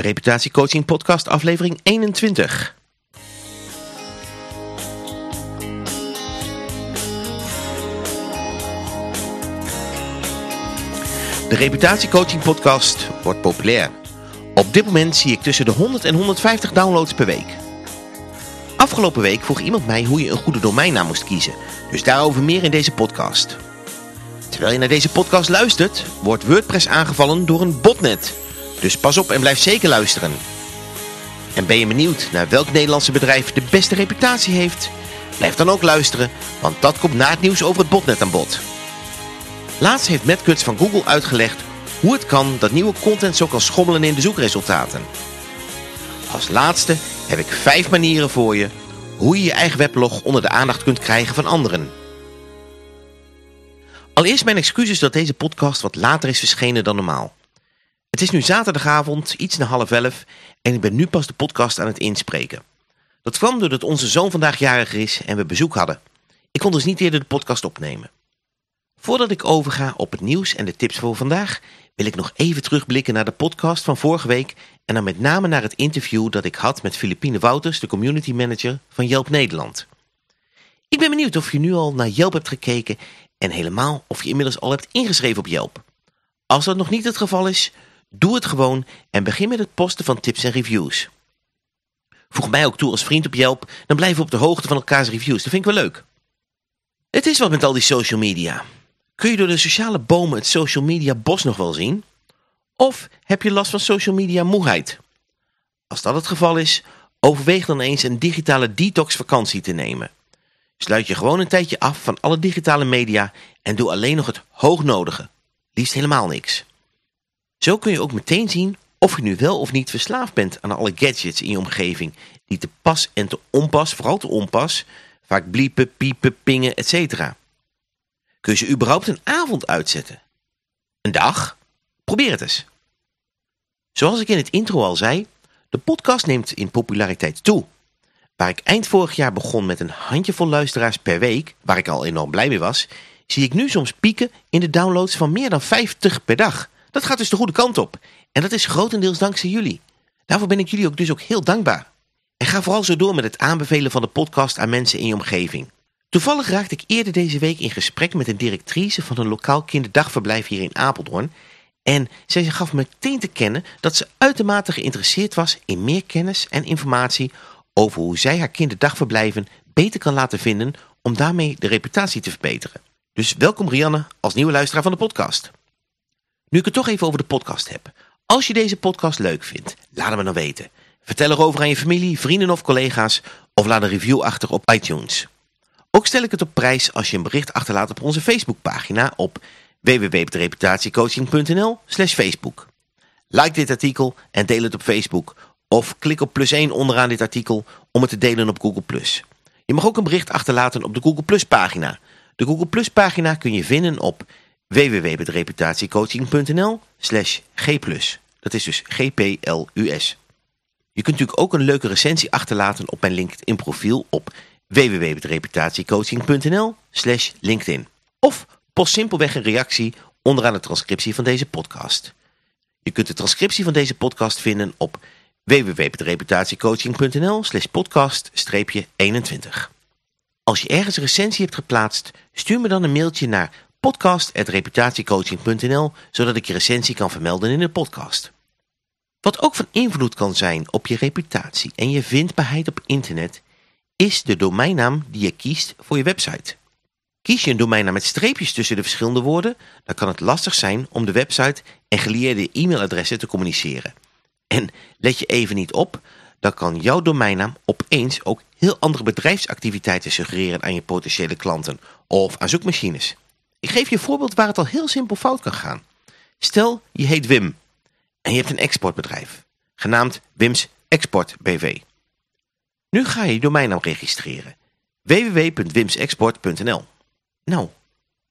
Reputatiecoaching podcast aflevering 21. De Reputatiecoaching podcast wordt populair. Op dit moment zie ik tussen de 100 en 150 downloads per week. Afgelopen week vroeg iemand mij hoe je een goede domeinnaam moest kiezen. Dus daarover meer in deze podcast. Terwijl je naar deze podcast luistert, wordt WordPress aangevallen door een botnet. Dus pas op en blijf zeker luisteren. En ben je benieuwd naar welk Nederlandse bedrijf de beste reputatie heeft? Blijf dan ook luisteren, want dat komt na het nieuws over het botnet aan bod. Laatst heeft Matt van Google uitgelegd hoe het kan dat nieuwe content zo kan schommelen in de zoekresultaten. Als laatste heb ik vijf manieren voor je hoe je je eigen weblog onder de aandacht kunt krijgen van anderen. Allereerst mijn excuses dat deze podcast wat later is verschenen dan normaal. Het is nu zaterdagavond, iets na half elf en ik ben nu pas de podcast aan het inspreken. Dat kwam doordat onze zoon vandaag jarig is en we bezoek hadden. Ik kon dus niet eerder de podcast opnemen. Voordat ik overga op het nieuws en de tips voor vandaag, wil ik nog even terugblikken naar de podcast van vorige week en dan met name naar het interview dat ik had met Filipine Wouters, de community manager van Yelp Nederland. Ik ben benieuwd of je nu al naar Yelp hebt gekeken en helemaal of je inmiddels al hebt ingeschreven op Yelp. Als dat nog niet het geval is, doe het gewoon en begin met het posten van tips en reviews. Voeg mij ook toe als vriend op Yelp, dan blijven we op de hoogte van elkaars reviews. Dat vind ik wel leuk. Het is wat met al die social media. Kun je door de sociale bomen het social media bos nog wel zien? Of heb je last van social media moeheid? Als dat het geval is, overweeg dan eens een digitale detox vakantie te nemen. Sluit je gewoon een tijdje af van alle digitale media en doe alleen nog het hoognodige. Liefst helemaal niks. Zo kun je ook meteen zien of je nu wel of niet verslaafd bent aan alle gadgets in je omgeving die te pas en te onpas, vooral te onpas, vaak bliepen, piepen, pingen, etc. Kun je ze überhaupt een avond uitzetten? Een dag? Probeer het eens. Zoals ik in het intro al zei, de podcast neemt in populariteit toe. Waar ik eind vorig jaar begon met een handjevol luisteraars per week, waar ik al enorm blij mee was, zie ik nu soms pieken in de downloads van meer dan 50 per dag. Dat gaat dus de goede kant op. En dat is grotendeels dankzij jullie. Daarvoor ben ik jullie ook dus ook heel dankbaar. En ga vooral zo door met het aanbevelen van de podcast aan mensen in je omgeving. Toevallig raakte ik eerder deze week in gesprek met een directrice van een lokaal kinderdagverblijf hier in Apeldoorn. En zij gaf me meteen te kennen dat ze uitermate geïnteresseerd was in meer kennis en informatie over hoe zij haar kinderdagverblijven beter kan laten vinden om daarmee de reputatie te verbeteren. Dus welkom Rianne als nieuwe luisteraar van de podcast. Nu ik het toch even over de podcast heb. Als je deze podcast leuk vindt, laat het me dan weten. Vertel erover aan je familie, vrienden of collega's of laat een review achter op iTunes. Ook stel ik het op prijs als je een bericht achterlaat op onze Facebookpagina op www.reputatiecoaching.nl slash Facebook. Like dit artikel en deel het op Facebook of klik op plus 1 onderaan dit artikel om het te delen op Google+. Je mag ook een bericht achterlaten op de Google Plus pagina. De Google Plus pagina kun je vinden op www.reputatiecoaching.nl slash g+. Dat is dus G-P-L-U-S. Je kunt natuurlijk ook een leuke recensie achterlaten op mijn LinkedIn profiel op www.reputatiecoaching.nl slash LinkedIn. Of post simpelweg een reactie onderaan de transcriptie van deze podcast. Je kunt de transcriptie van deze podcast vinden op www.reputatiecoaching.nl slash podcast-21. Als je ergens een recensie hebt geplaatst, stuur me dan een mailtje naar podcast.reputatiecoaching.nl zodat ik je recensie kan vermelden in de podcast. Wat ook van invloed kan zijn op je reputatie en je vindbaarheid op internet is de domeinnaam die je kiest voor je website. Kies je een domeinnaam met streepjes tussen de verschillende woorden, dan kan het lastig zijn om de website en gelieerde e-mailadressen te communiceren. En let je even niet op, dan kan jouw domeinnaam opeens ook heel andere bedrijfsactiviteiten suggereren aan je potentiële klanten of aan zoekmachines. Ik geef je een voorbeeld waar het al heel simpel fout kan gaan. Stel, je heet Wim en je hebt een exportbedrijf, genaamd Wims Export BV. Nu ga je je domeinnaam registreren. www.wimsexport.nl Nou,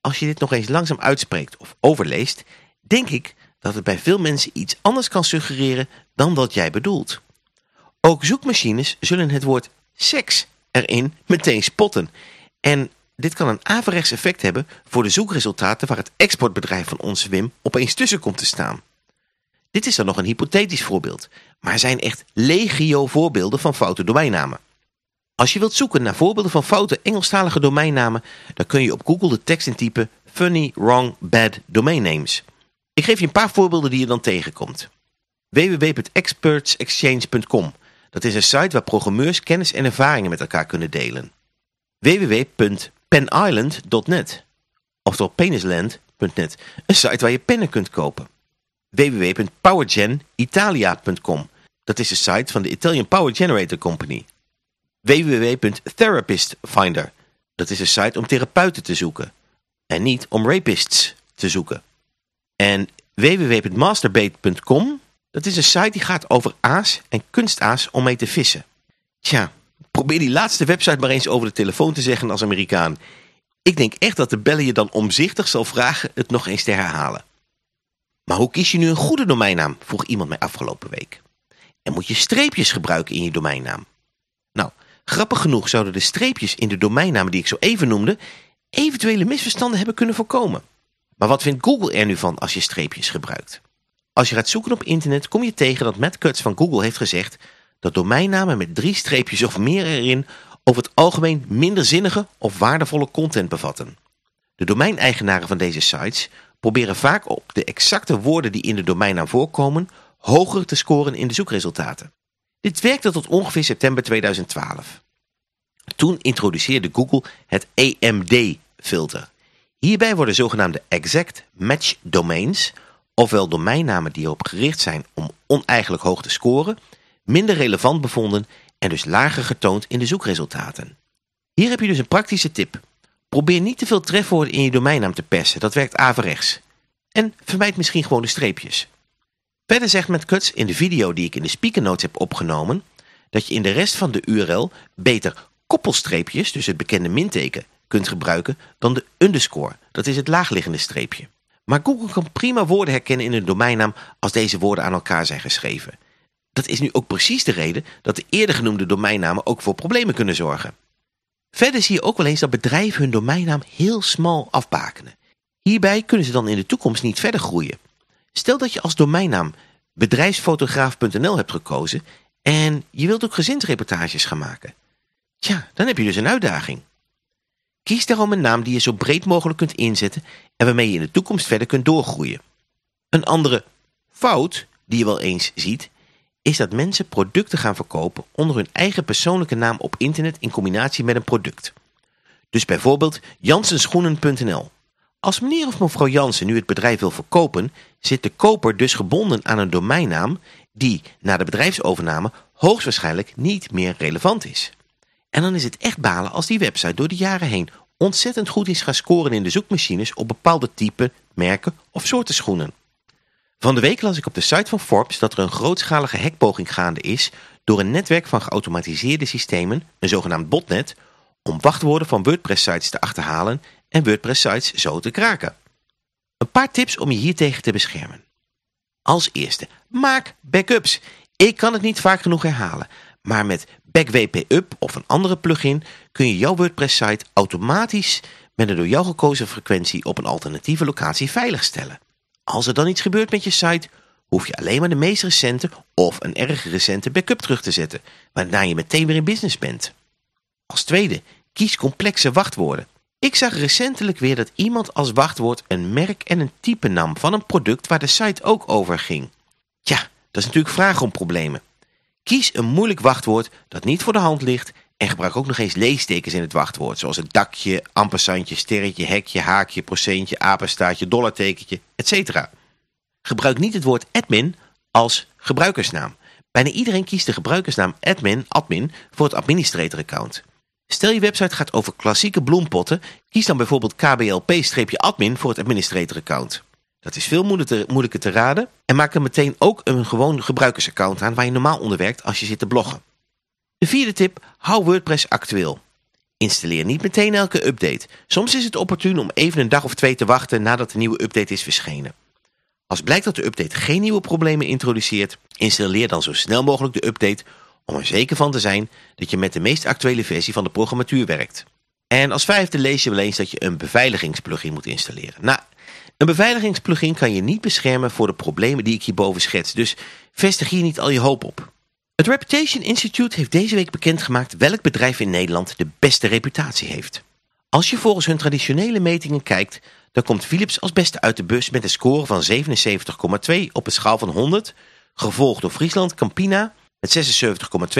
als je dit nog eens langzaam uitspreekt of overleest, denk ik dat het bij veel mensen iets anders kan suggereren dan wat jij bedoelt. Ook zoekmachines zullen het woord seks erin meteen spotten. En dit kan een averechts effect hebben voor de zoekresultaten waar het exportbedrijf van onze Wim opeens tussen komt te staan. Dit is dan nog een hypothetisch voorbeeld, Maar er zijn echt legio voorbeelden van foute domeinnamen. Als je wilt zoeken naar voorbeelden van foute Engelstalige domeinnamen, dan kun je op Google de tekst intypen Funny, Wrong, Bad Domain Names. Ik geef je een paar voorbeelden die je dan tegenkomt. www.expertsexchange.com Dat is een site waar programmeurs kennis en ervaringen met elkaar kunnen delen. www.penisland.net Oftewel penisland.net Een site waar je pennen kunt kopen. www.powergenitalia.com Dat is de site van de Italian Power Generator Company www.therapistfinder. Dat is een site om therapeuten te zoeken. En niet om rapists te zoeken. En www.masterbait.com. Dat is een site die gaat over aas en kunstaas om mee te vissen. Tja, probeer die laatste website maar eens over de telefoon te zeggen als Amerikaan. Ik denk echt dat de beller je dan omzichtig zal vragen het nog eens te herhalen. Maar hoe kies je nu een goede domeinnaam? vroeg iemand mij afgelopen week. En moet je streepjes gebruiken in je domeinnaam? Nou, Grappig genoeg zouden de streepjes in de domeinnamen die ik zo even noemde... eventuele misverstanden hebben kunnen voorkomen. Maar wat vindt Google er nu van als je streepjes gebruikt? Als je gaat zoeken op internet kom je tegen dat Matt Cutts van Google heeft gezegd... dat domeinnamen met drie streepjes of meer erin... over het algemeen minder zinnige of waardevolle content bevatten. De domeineigenaren van deze sites proberen vaak op de exacte woorden die in de domeinnaam voorkomen... hoger te scoren in de zoekresultaten. Dit werkte tot ongeveer september 2012. Toen introduceerde Google het AMD-filter. Hierbij worden zogenaamde Exact Match Domains, ofwel domeinnamen die erop gericht zijn om oneigenlijk hoog te scoren, minder relevant bevonden en dus lager getoond in de zoekresultaten. Hier heb je dus een praktische tip. Probeer niet te veel trefwoorden in je domeinnaam te persen, dat werkt averechts. En vermijd misschien gewoon de streepjes. Verder zegt met Cuts in de video die ik in de speaker notes heb opgenomen, dat je in de rest van de URL beter koppelstreepjes, dus het bekende minteken, kunt gebruiken dan de underscore, dat is het laagliggende streepje. Maar Google kan prima woorden herkennen in een domeinnaam als deze woorden aan elkaar zijn geschreven. Dat is nu ook precies de reden dat de eerder genoemde domeinnamen ook voor problemen kunnen zorgen. Verder zie je ook wel eens dat bedrijven hun domeinnaam heel smal afbakenen. Hierbij kunnen ze dan in de toekomst niet verder groeien. Stel dat je als domeinnaam bedrijfsfotograaf.nl hebt gekozen en je wilt ook gezinsreportages gaan maken. Tja, dan heb je dus een uitdaging. Kies daarom een naam die je zo breed mogelijk kunt inzetten en waarmee je in de toekomst verder kunt doorgroeien. Een andere fout die je wel eens ziet, is dat mensen producten gaan verkopen onder hun eigen persoonlijke naam op internet in combinatie met een product. Dus bijvoorbeeld jansenschoenen.nl. Als meneer of mevrouw Jansen nu het bedrijf wil verkopen, zit de koper dus gebonden aan een domeinnaam die na de bedrijfsovername hoogstwaarschijnlijk niet meer relevant is. En dan is het echt balen als die website door de jaren heen ontzettend goed is gaan scoren in de zoekmachines op bepaalde typen, merken of soorten schoenen. Van de week las ik op de site van Forbes dat er een grootschalige hackpoging gaande is door een netwerk van geautomatiseerde systemen, een zogenaamd botnet, om wachtwoorden van WordPress-sites te achterhalen en WordPress-sites zo te kraken. Een paar tips om je hiertegen te beschermen. Als eerste, maak backups. Ik kan het niet vaak genoeg herhalen, maar met BackWP-up of een andere plugin kun je jouw WordPress-site automatisch met een door jou gekozen frequentie op een alternatieve locatie veiligstellen. Als er dan iets gebeurt met je site, hoef je alleen maar de meest recente of een erg recente backup terug te zetten, waarna je meteen weer in business bent. Als tweede, kies complexe wachtwoorden. Ik zag recentelijk weer dat iemand als wachtwoord een merk en een type nam van een product waar de site ook over ging. Tja, dat is natuurlijk vragen om problemen. Kies een moeilijk wachtwoord dat niet voor de hand ligt en gebruik ook nog eens leestekens in het wachtwoord, zoals het dakje, ampersandje, sterretje, hekje, haakje, procentje, apenstaartje, dollartekentje, etc. Gebruik niet het woord admin als gebruikersnaam. Bijna iedereen kiest de gebruikersnaam admin, admin voor het administrator-account. Stel je website gaat over klassieke bloempotten, kies dan bijvoorbeeld KBLP-admin voor het administrator-account. Dat is veel moeilijker te raden en maak er meteen ook een gewoon gebruikersaccount aan waar je normaal onder werkt als je zit te bloggen. De vierde tip, hou WordPress actueel. Installeer niet meteen elke update. Soms is het opportun om even een dag of twee te wachten nadat de nieuwe update is verschenen. Als blijkt dat de update geen nieuwe problemen introduceert, installeer dan zo snel mogelijk de update om er zeker van te zijn dat je met de meest actuele versie van de programmatuur werkt. En als vijfde lees je wel eens dat je een beveiligingsplugin moet installeren. Nou, Een beveiligingsplugin kan je niet beschermen voor de problemen die ik hierboven schets, dus vestig hier niet al je hoop op. Het Reputation Institute heeft deze week bekendgemaakt welk bedrijf in Nederland de beste reputatie heeft. Als je volgens hun traditionele metingen kijkt, dan komt Philips als beste uit de bus met een score van 77,2 op een schaal van 100, gevolgd door Friesland Campina met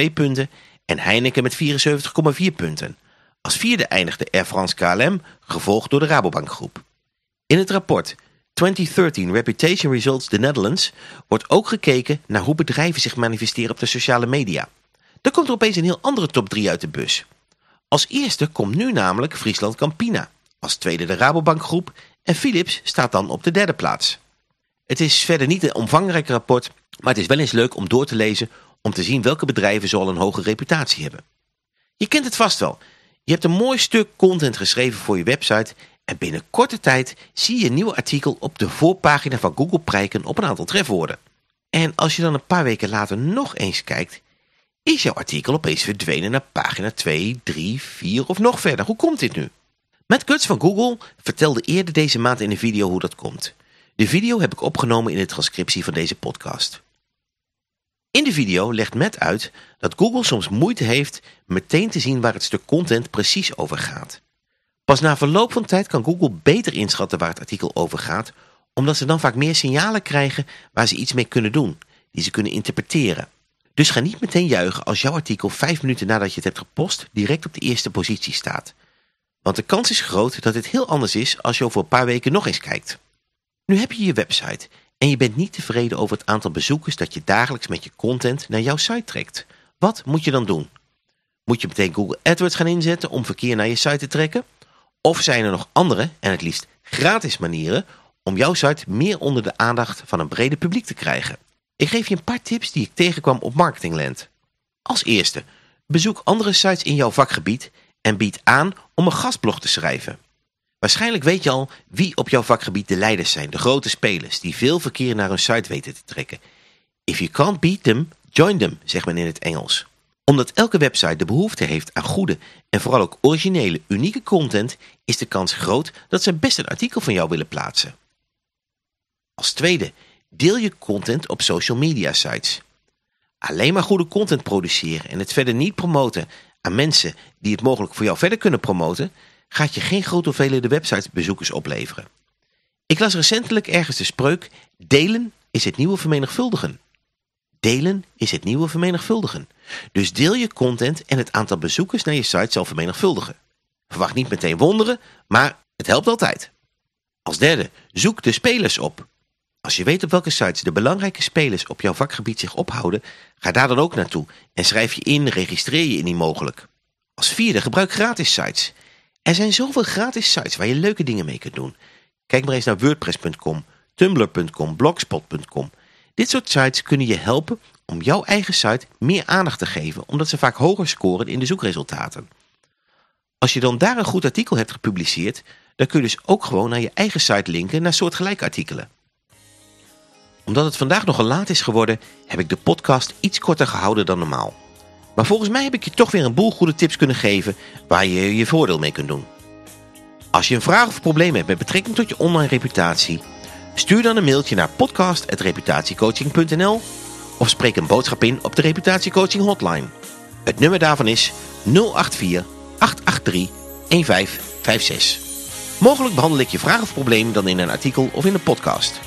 76,2 punten en Heineken met 74,4 punten. Als vierde eindigde Air France KLM, gevolgd door de Rabobank groep. In het rapport 2013 Reputation Results the Netherlands wordt ook gekeken naar hoe bedrijven zich manifesteren op de sociale media. Dan komt er opeens een heel andere top 3 uit de bus. Als eerste komt nu namelijk Friesland Campina, als tweede de Rabobank groep en Philips staat dan op de derde plaats. Het is verder niet een omvangrijk rapport, maar het is wel eens leuk om door te lezen om te zien welke bedrijven zoal een hoge reputatie hebben. Je kent het vast wel. Je hebt een mooi stuk content geschreven voor je website en binnen korte tijd zie je een nieuw artikel op de voorpagina van Google prijken op een aantal trefwoorden. En als je dan een paar weken later nog eens kijkt, is jouw artikel opeens verdwenen naar pagina 2, 3, 4 of nog verder. Hoe komt dit nu? Matt Guts van Google vertelde eerder deze maand in een video hoe dat komt. De video heb ik opgenomen in de transcriptie van deze podcast. In de video legt Matt uit dat Google soms moeite heeft meteen te zien waar het stuk content precies over gaat. Pas na verloop van tijd kan Google beter inschatten waar het artikel over gaat, omdat ze dan vaak meer signalen krijgen waar ze iets mee kunnen doen, die ze kunnen interpreteren. Dus ga niet meteen juichen als jouw artikel vijf minuten nadat je het hebt gepost direct op de eerste positie staat. Want de kans is groot dat het heel anders is als je over een paar weken nog eens kijkt. Nu heb je je website en je bent niet tevreden over het aantal bezoekers dat je dagelijks met je content naar jouw site trekt. Wat moet je dan doen? Moet je meteen Google AdWords gaan inzetten om verkeer naar je site te trekken? Of zijn er nog andere, en het liefst gratis manieren, om jouw site meer onder de aandacht van een brede publiek te krijgen? Ik geef je een paar tips die ik tegenkwam op Marketingland. Als eerste, bezoek andere sites in jouw vakgebied en bied aan om een gastblog te schrijven. Waarschijnlijk weet je al wie op jouw vakgebied de leiders zijn, de grote spelers, die veel verkeer naar hun site weten te trekken. If you can't beat them, join them, zegt men in het Engels. Omdat elke website de behoefte heeft aan goede en vooral ook originele, unieke content, is de kans groot dat ze best een artikel van jou willen plaatsen. Als tweede, deel je content op social media sites. Alleen maar goede content produceren en het verder niet promoten aan mensen die het mogelijk voor jou verder kunnen promoten, gaat je geen grote hoeveelheden websitebezoekers opleveren. Ik las recentelijk ergens de spreuk, delen is het nieuwe vermenigvuldigen. Delen is het nieuwe vermenigvuldigen. Dus deel je content en het aantal bezoekers naar je site zal vermenigvuldigen. Verwacht niet meteen wonderen, maar het helpt altijd. Als derde, zoek de spelers op. Als je weet op welke sites de belangrijke spelers op jouw vakgebied zich ophouden, ga daar dan ook naartoe en schrijf je in, registreer je indien mogelijk. Als vierde, gebruik gratis sites. Er zijn zoveel gratis sites waar je leuke dingen mee kunt doen. Kijk maar eens naar wordpress.com, tumblr.com, blogspot.com. Dit soort sites kunnen je helpen om jouw eigen site meer aandacht te geven, omdat ze vaak hoger scoren in de zoekresultaten. Als je dan daar een goed artikel hebt gepubliceerd, dan kun je dus ook gewoon naar je eigen site linken naar soortgelijke artikelen. Omdat het vandaag nogal laat is geworden, heb ik de podcast iets korter gehouden dan normaal. Maar volgens mij heb ik je toch weer een boel goede tips kunnen geven waar je je voordeel mee kunt doen. Als je een vraag of probleem hebt met betrekking tot je online reputatie, stuur dan een mailtje naar podcast.reputatiecoaching.nl of spreek een boodschap in op de reputatiecoaching hotline. Het nummer daarvan is 084 883 1556. Mogelijk behandel ik je vraag of probleem dan in een artikel of in een podcast.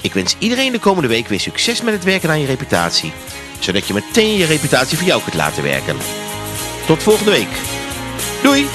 Ik wens iedereen de komende week weer succes met het werken aan je reputatie zodat je meteen je reputatie voor jou kunt laten werken. Tot volgende week. Doei!